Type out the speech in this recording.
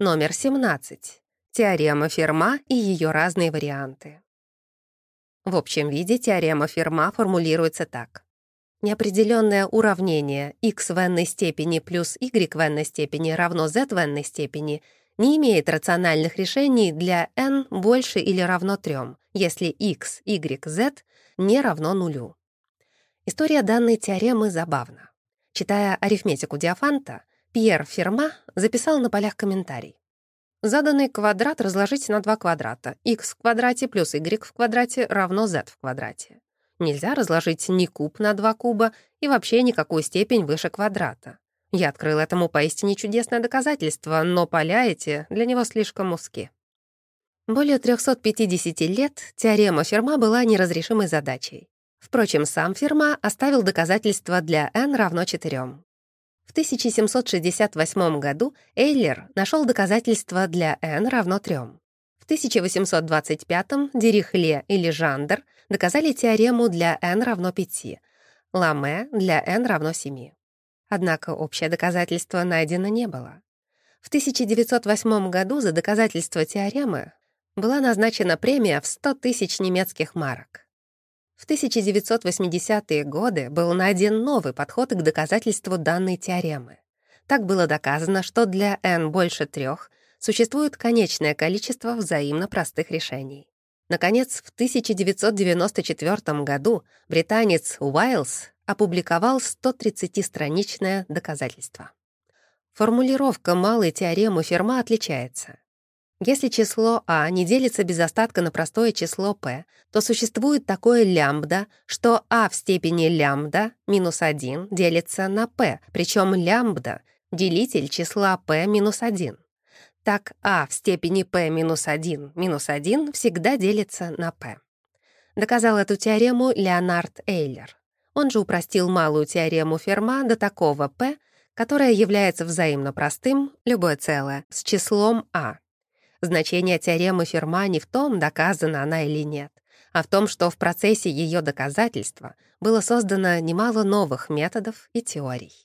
Номер 17. Теорема Ферма и ее разные варианты. В общем виде теорема Ферма формулируется так. Неопределенное уравнение x в n степени плюс y в n степени равно z в n степени не имеет рациональных решений для n больше или равно 3, если x, y, z не равно нулю. История данной теоремы забавна. Читая арифметику Диафанта, Пьер Ферма записал на полях комментарий. Заданный квадрат разложить на два квадрата. x в квадрате плюс y в квадрате равно z в квадрате. Нельзя разложить ни куб на два куба и вообще никакую степень выше квадрата. Я открыл этому поистине чудесное доказательство, но поля эти для него слишком узки. Более 350 лет теорема Ферма была неразрешимой задачей. Впрочем, сам Ферма оставил доказательства для n равно 4. В 1768 году Эйлер нашел доказательства для n равно 3. В 1825 Дирихле и Лежандер доказали теорему для n равно 5, Ламе для n равно 7. Однако общее доказательство найдено не было. В 1908 году за доказательство теоремы была назначена премия в 100 тысяч немецких марок. В 1980-е годы был найден новый подход к доказательству данной теоремы. Так было доказано, что для n больше трех существует конечное количество взаимно простых решений. Наконец, в 1994 году британец Уайлз опубликовал 130-страничное доказательство. Формулировка малой теоремы Ферма отличается. Если число а не делится без остатка на простое число p, то существует такое лямбда, что а в степени лямбда минус 1 делится на p, причем лямбда — делитель числа p минус 1. Так а в степени p минус 1 минус 1 всегда делится на p. Доказал эту теорему Леонард Эйлер. Он же упростил малую теорему Ферма до такого p, которое является взаимно простым, любое целое, с числом а. Значение теоремы Ферма не в том, доказана она или нет, а в том, что в процессе ее доказательства было создано немало новых методов и теорий.